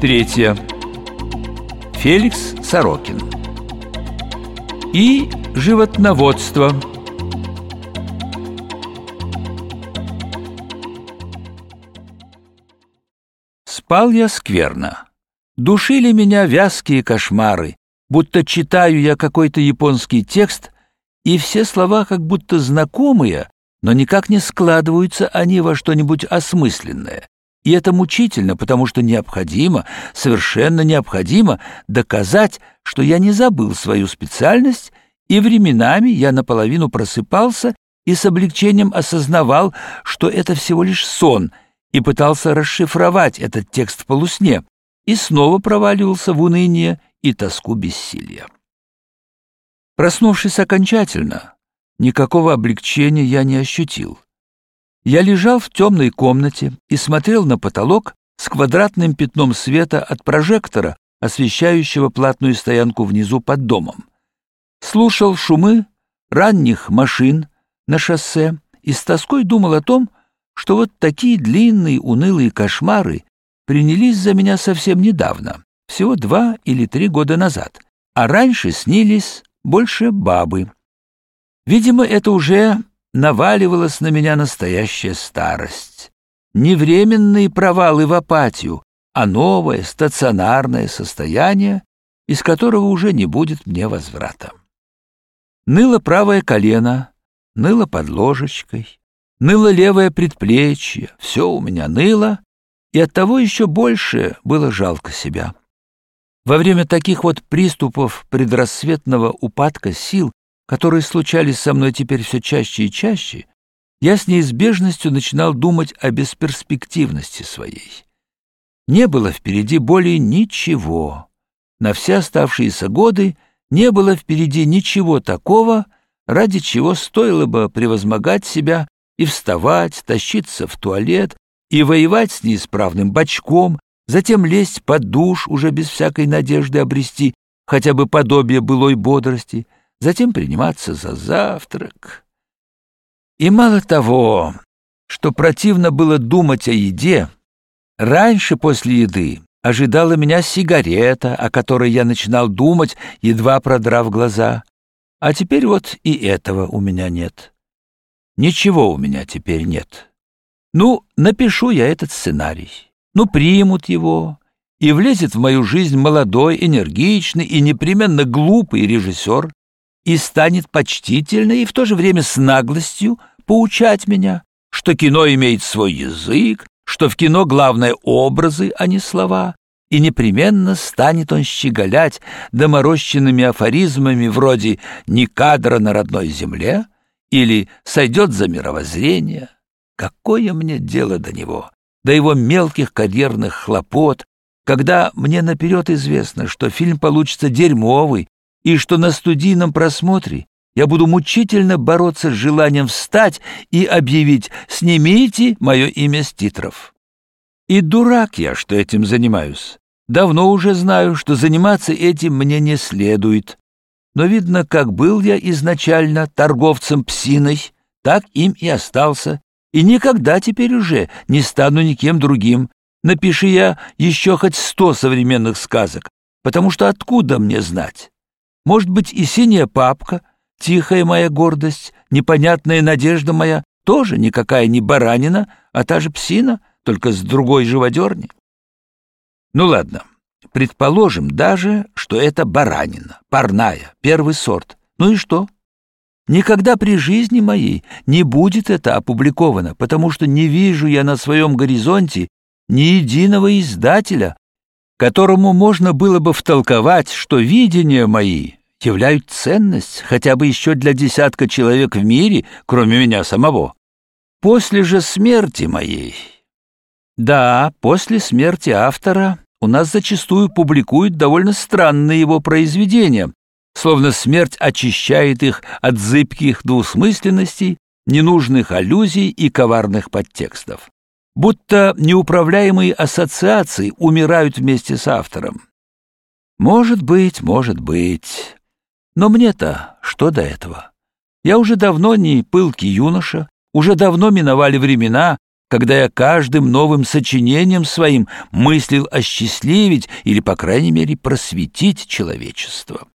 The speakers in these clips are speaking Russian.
Третье. Феликс Сорокин. И животноводство. Спал я скверно. Душили меня вязкие кошмары, будто читаю я какой-то японский текст, и все слова как будто знакомые, но никак не складываются они во что-нибудь осмысленное. И это мучительно, потому что необходимо, совершенно необходимо доказать, что я не забыл свою специальность, и временами я наполовину просыпался и с облегчением осознавал, что это всего лишь сон, и пытался расшифровать этот текст в полусне, и снова проваливался в уныние и тоску бессилия. Проснувшись окончательно, никакого облегчения я не ощутил. Я лежал в темной комнате и смотрел на потолок с квадратным пятном света от прожектора, освещающего платную стоянку внизу под домом. Слушал шумы ранних машин на шоссе и с тоской думал о том, что вот такие длинные унылые кошмары принялись за меня совсем недавно, всего два или три года назад, а раньше снились больше бабы. Видимо, это уже наваливалась на меня настоящая старость. Не временные провалы в апатию, а новое стационарное состояние, из которого уже не будет мне возврата. Ныло правое колено, ныло под ложечкой, ныло левое предплечье, все у меня ныло, и оттого еще больше было жалко себя. Во время таких вот приступов предрассветного упадка сил которые случались со мной теперь все чаще и чаще, я с неизбежностью начинал думать о бесперспективности своей. Не было впереди более ничего. На все оставшиеся годы не было впереди ничего такого, ради чего стоило бы превозмогать себя и вставать, тащиться в туалет и воевать с неисправным бачком, затем лезть под душ, уже без всякой надежды обрести хотя бы подобие былой бодрости — затем приниматься за завтрак. И мало того, что противно было думать о еде, раньше после еды ожидала меня сигарета, о которой я начинал думать, едва продрав глаза. А теперь вот и этого у меня нет. Ничего у меня теперь нет. Ну, напишу я этот сценарий. Ну, примут его, и влезет в мою жизнь молодой, энергичный и непременно глупый режиссер, и станет почтительно и в то же время с наглостью поучать меня, что кино имеет свой язык, что в кино главное образы, а не слова, и непременно станет он щеголять доморощенными афоризмами вроде «ни кадра на родной земле» или «сойдет за мировоззрение». Какое мне дело до него, до его мелких карьерных хлопот, когда мне наперед известно, что фильм получится дерьмовый и что на студийном просмотре я буду мучительно бороться с желанием встать и объявить «Снимите мое имя с титров». И дурак я, что этим занимаюсь. Давно уже знаю, что заниматься этим мне не следует. Но видно, как был я изначально торговцем псиной, так им и остался, и никогда теперь уже не стану никем другим. Напиши я еще хоть сто современных сказок, потому что откуда мне знать? Может быть, и синяя папка, тихая моя гордость, непонятная надежда моя, тоже никакая не баранина, а та же псина, только с другой живодерни. Ну ладно, предположим даже, что это баранина, парная, первый сорт. Ну и что? Никогда при жизни моей не будет это опубликовано, потому что не вижу я на своем горизонте ни единого издателя, которому можно было бы втолковать, что видения мои являют ценность хотя бы еще для десятка человек в мире, кроме меня самого. После же смерти моей... Да, после смерти автора у нас зачастую публикуют довольно странные его произведения, словно смерть очищает их от зыбких двусмысленностей, ненужных аллюзий и коварных подтекстов. Будто неуправляемые ассоциации умирают вместе с автором. Может быть, может быть. Но мне-то что до этого? Я уже давно не пылкий юноша, уже давно миновали времена, когда я каждым новым сочинением своим мыслил осчастливить или, по крайней мере, просветить человечество.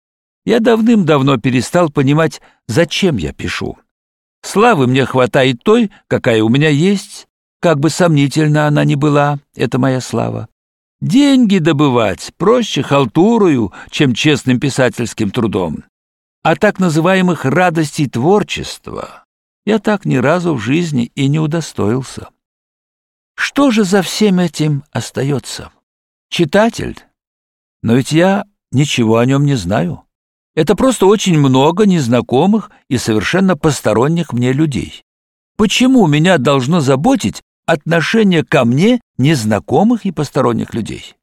Я давным-давно перестал понимать, зачем я пишу. Славы мне хватает той, какая у меня есть, как бы сомнительно она ни была, это моя слава. Деньги добывать проще халтурою, чем честным писательским трудом. А так называемых радостей творчества я так ни разу в жизни и не удостоился. Что же за всем этим остается? Читатель? Но ведь я ничего о нем не знаю. Это просто очень много незнакомых и совершенно посторонних мне людей. Почему меня должно заботить отношение ко мне незнакомых и посторонних людей?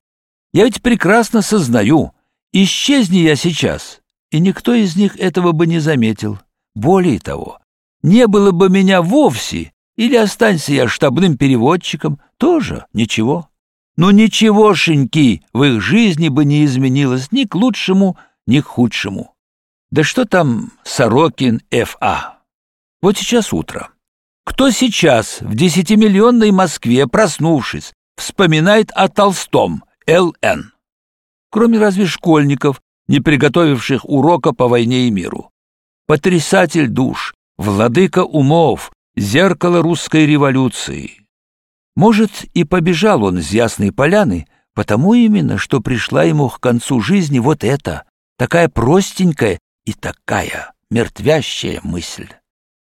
Я ведь прекрасно сознаю, исчезни я сейчас, и никто из них этого бы не заметил. Более того, не было бы меня вовсе, или останься я штабным переводчиком, тоже ничего. Но ничегошеньки в их жизни бы не изменилось ни к лучшему, ни к худшему. Да что там Сорокин Ф.А.? Вот сейчас утро. Кто сейчас в десятимиллионной Москве, проснувшись, вспоминает о Толстом, Л.Н.? Кроме разве школьников, не приготовивших урока по войне и миру. Потрясатель душ, владыка умов, зеркало русской революции. Может, и побежал он с Ясной Поляны, потому именно, что пришла ему к концу жизни вот эта, такая простенькая и такая мертвящая мысль.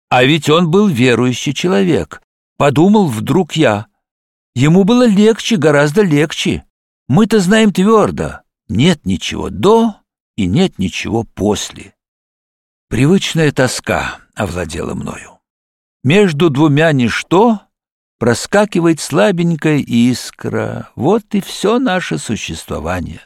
А ведь он был верующий человек. Подумал вдруг я. Ему было легче, гораздо легче. Мы-то знаем твердо. Нет ничего до и нет ничего после. Привычная тоска овладела мною. Между двумя ничто проскакивает слабенькая искра. Вот и все наше существование.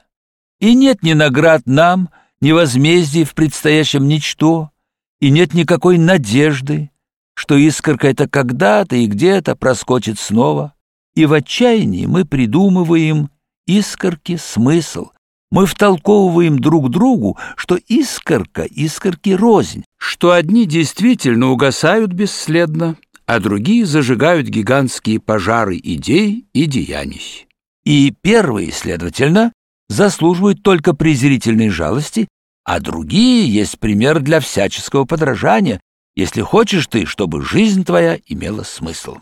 И нет ни наград нам, ни возмездий в предстоящем ничто, и нет никакой надежды, что искорка это когда-то и где-то проскочит снова. И в отчаянии мы придумываем искорки смысл, мы втолковываем друг другу, что искорка искорки рознь, что одни действительно угасают бесследно, а другие зажигают гигантские пожары идей и деяний. И первые, следовательно, заслуживают только презрительной жалости, а другие есть пример для всяческого подражания, если хочешь ты, чтобы жизнь твоя имела смысл.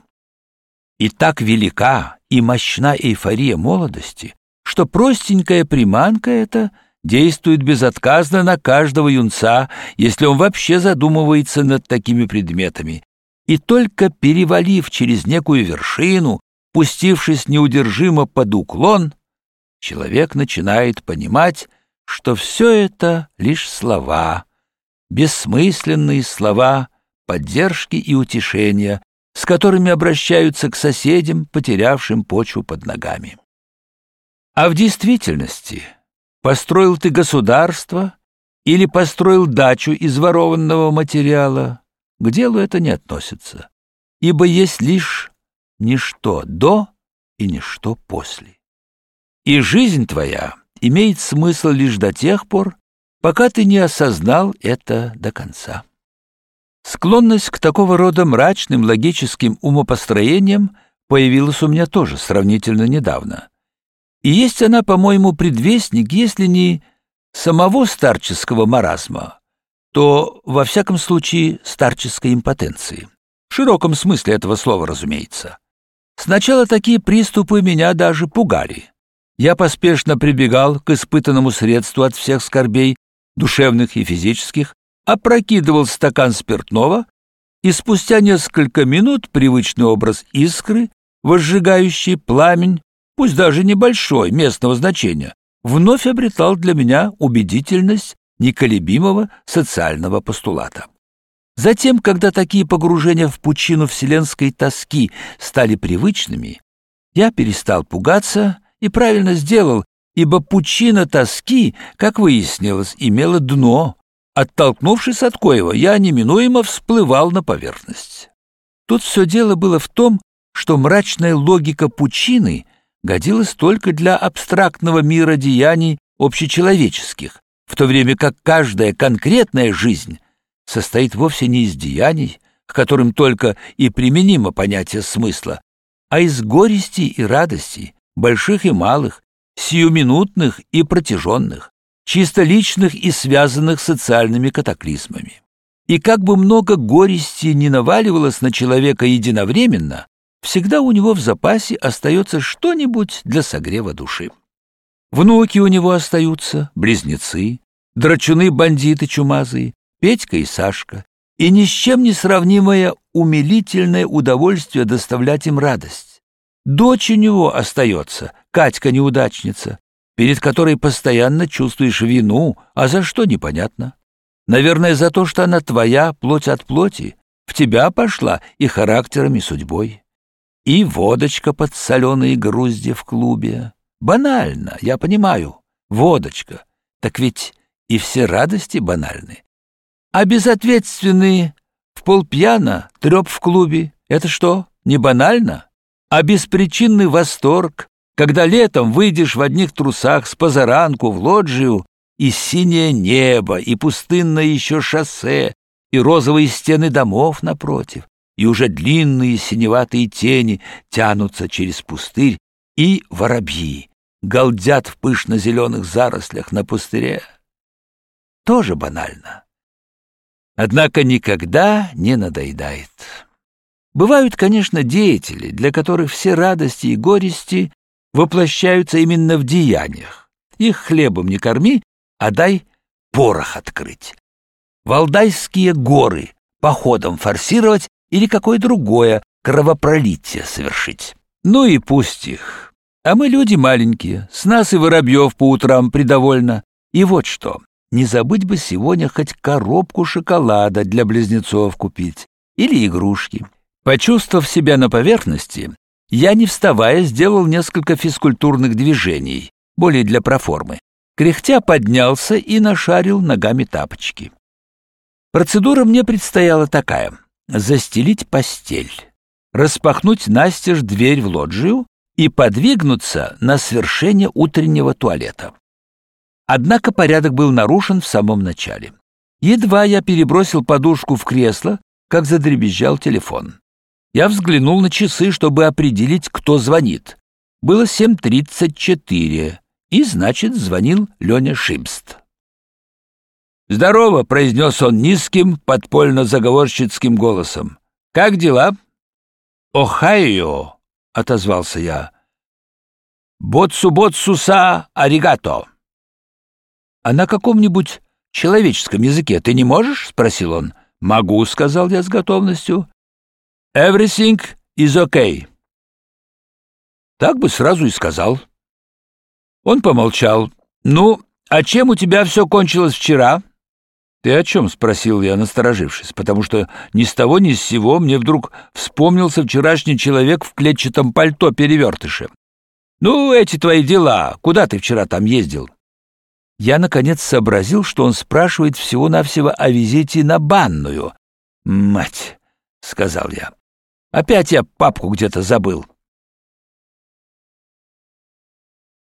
И так велика и мощна эйфория молодости, что простенькая приманка эта действует безотказно на каждого юнца, если он вообще задумывается над такими предметами. И только перевалив через некую вершину, пустившись неудержимо под уклон, человек начинает понимать, что все это лишь слова, бессмысленные слова поддержки и утешения, с которыми обращаются к соседям, потерявшим почву под ногами. А в действительности построил ты государство или построил дачу из ворованного материала, к делу это не относится, ибо есть лишь ничто до и ничто после. И жизнь твоя имеет смысл лишь до тех пор, пока ты не осознал это до конца. Склонность к такого рода мрачным логическим умопостроениям появилась у меня тоже сравнительно недавно. И есть она, по-моему, предвестник, если не самого старческого маразма, то, во всяком случае, старческой импотенции. В широком смысле этого слова, разумеется. Сначала такие приступы меня даже пугали. Я поспешно прибегал к испытанному средству от всех скорбей, душевных и физических, опрокидывал стакан спиртного, и спустя несколько минут привычный образ искры, возжигающий пламень, пусть даже небольшой, местного значения, вновь обретал для меня убедительность неколебимого социального постулата. Затем, когда такие погружения в пучину вселенской тоски стали привычными, я перестал пугаться и правильно сделал, ибо пучина тоски, как выяснилось, имела дно. Оттолкнувшись от коего, я неминуемо всплывал на поверхность. Тут все дело было в том, что мрачная логика пучины годилась только для абстрактного мира деяний общечеловеческих, в то время как каждая конкретная жизнь состоит вовсе не из деяний, к которым только и применимо понятие смысла, а из горестей и радостей, больших и малых, сиюминутных и протяженных, чисто личных и связанных социальными катаклизмами. И как бы много горести не наваливалось на человека единовременно, всегда у него в запасе остается что-нибудь для согрева души. Внуки у него остаются, близнецы, драчуны-бандиты чумазые, Петька и Сашка, и ни с чем не сравнимое умилительное удовольствие доставлять им радость. Дочь у него остается, Катька-неудачница, перед которой постоянно чувствуешь вину, а за что непонятно. Наверное, за то, что она твоя, плоть от плоти, в тебя пошла и характером, и судьбой. И водочка под соленые грузди в клубе. Банально, я понимаю, водочка. Так ведь и все радости банальны. А безответственные в полпьяна треп в клубе — это что, не банально? А беспричинный восторг, когда летом выйдешь в одних трусах с позаранку в лоджию, и синее небо, и пустынное еще шоссе, и розовые стены домов напротив, и уже длинные синеватые тени тянутся через пустырь, и воробьи галдят в пышно-зеленых зарослях на пустыре. Тоже банально. Однако никогда не надоедает. Бывают, конечно, деятели, для которых все радости и горести воплощаются именно в деяниях. Их хлебом не корми, а дай порох открыть. Валдайские горы походом форсировать или какое другое кровопролитие совершить. Ну и пусть их. А мы люди маленькие, с нас и воробьев по утрам придовольно. И вот что, не забыть бы сегодня хоть коробку шоколада для близнецов купить или игрушки. Почувствовав себя на поверхности, я, не вставая, сделал несколько физкультурных движений, более для проформы. Кряхтя поднялся и нашарил ногами тапочки. Процедура мне предстояла такая — застелить постель, распахнуть настежь дверь в лоджию и подвигнуться на свершение утреннего туалета. Однако порядок был нарушен в самом начале. Едва я перебросил подушку в кресло, как задребезжал телефон. Я взглянул на часы, чтобы определить, кто звонит. Было 7.34, и, значит, звонил Леня Шимст. «Здорово», — произнес он низким, подпольно-заговорщицким голосом. «Как дела?» «Охайо», — отозвался я. «Ботсу-ботсуса аригато». «А на каком-нибудь человеческом языке ты не можешь?» — спросил он. «Могу», — сказал я с готовностью. Everything is okay. Так бы сразу и сказал. Он помолчал. Ну, а чем у тебя все кончилось вчера? Ты о чем? спросил я, насторожившись, потому что ни с того ни с сего мне вдруг вспомнился вчерашний человек в клетчатом пальто перевертыше. Ну, эти твои дела. Куда ты вчера там ездил? Я наконец сообразил, что он спрашивает всего-навсего о визите на банную. Мать, сказал я. Опять я папку где-то забыл.